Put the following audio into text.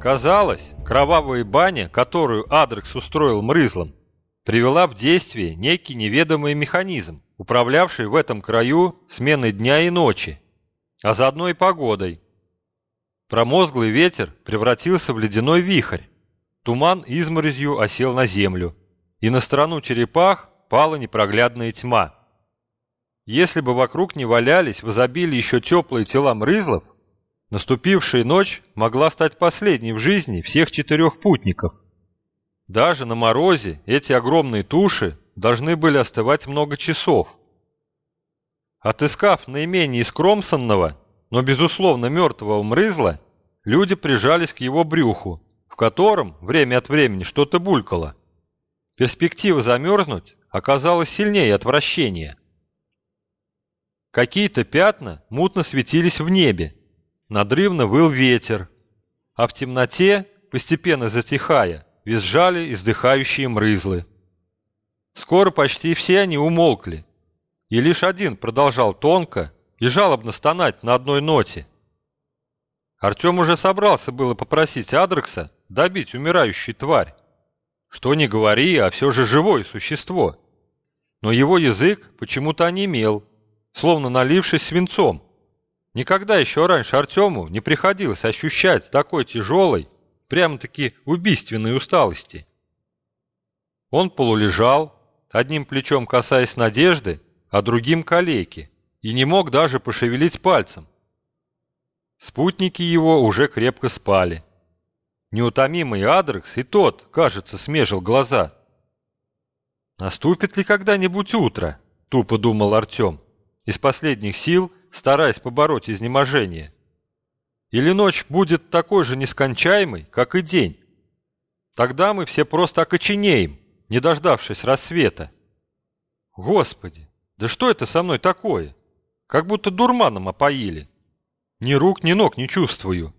Казалось, кровавая баня, которую Адрекс устроил мрызлом, привела в действие некий неведомый механизм, управлявший в этом краю сменой дня и ночи, а заодно и погодой. Промозглый ветер превратился в ледяной вихрь, туман изморозью осел на землю, и на страну черепах пала непроглядная тьма. Если бы вокруг не валялись в изобилии еще теплые тела мрызлов, наступившая ночь могла стать последней в жизни всех четырех путников. Даже на морозе эти огромные туши должны были остывать много часов. Отыскав наименее искромсанного, но безусловно мертвого мрызла, люди прижались к его брюху, в котором время от времени что-то булькало. Перспектива замерзнуть оказалась сильнее отвращения. Какие-то пятна мутно светились в небе, надрывно выл ветер, а в темноте, постепенно затихая, визжали издыхающие мрызлы. Скоро почти все они умолкли, и лишь один продолжал тонко и жалобно стонать на одной ноте. Артем уже собрался было попросить Адрекса добить умирающую тварь. Что ни говори, а все же живое существо. Но его язык почему-то онемел, словно налившись свинцом. Никогда еще раньше Артему не приходилось ощущать такой тяжелой, прямо-таки убийственной усталости. Он полулежал, одним плечом касаясь надежды, а другим калеки, и не мог даже пошевелить пальцем. Спутники его уже крепко спали. Неутомимый Адрекс и тот, кажется, смежил глаза. «Наступит ли когда-нибудь утро?» — тупо думал Артем, из последних сил стараясь побороть изнеможение. Или ночь будет такой же нескончаемой, как и день? Тогда мы все просто окоченеем, не дождавшись рассвета. Господи, да что это со мной такое? Как будто дурманом опоили. Ни рук, ни ног не чувствую.